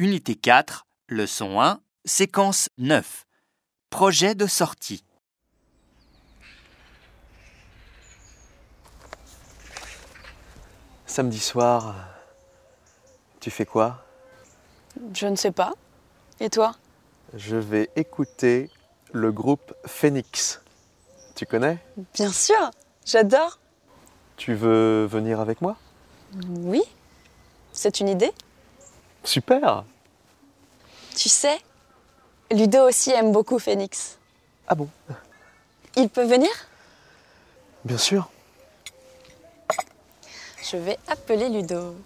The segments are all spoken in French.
Unité 4, leçon 1, séquence 9. Projet de sortie. Samedi soir, tu fais quoi? Je ne sais pas. Et toi? Je vais écouter le groupe Phoenix. Tu connais? Bien sûr, j'adore. Tu veux venir avec moi? Oui, c'est une idée? Super Tu sais, Ludo aussi aime beaucoup Phoenix. Ah bon? Il peut venir? Bien sûr. Je vais appeler Ludo.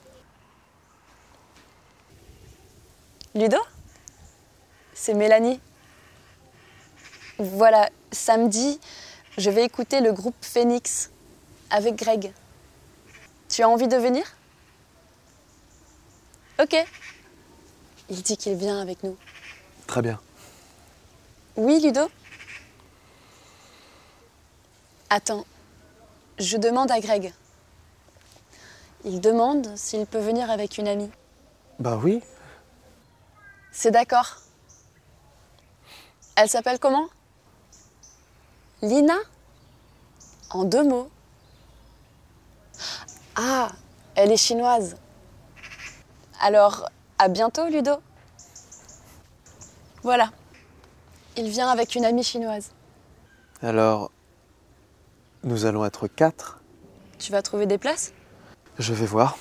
Ludo? C'est Mélanie. Voilà, samedi, je vais écouter le groupe Phoenix avec Greg. Tu as envie de venir? Ok. Il dit qu'il vient avec nous. Très bien. Oui, Ludo? Attends, je demande à Greg. Il demande s'il peut venir avec une amie. Bah oui. C'est d'accord. Elle s'appelle comment? Lina? En deux mots. Ah, elle est chinoise. Alors, à bientôt, Ludo. Voilà. Il vient avec une amie chinoise. Alors, nous allons être quatre. Tu vas trouver des places? Je vais voir.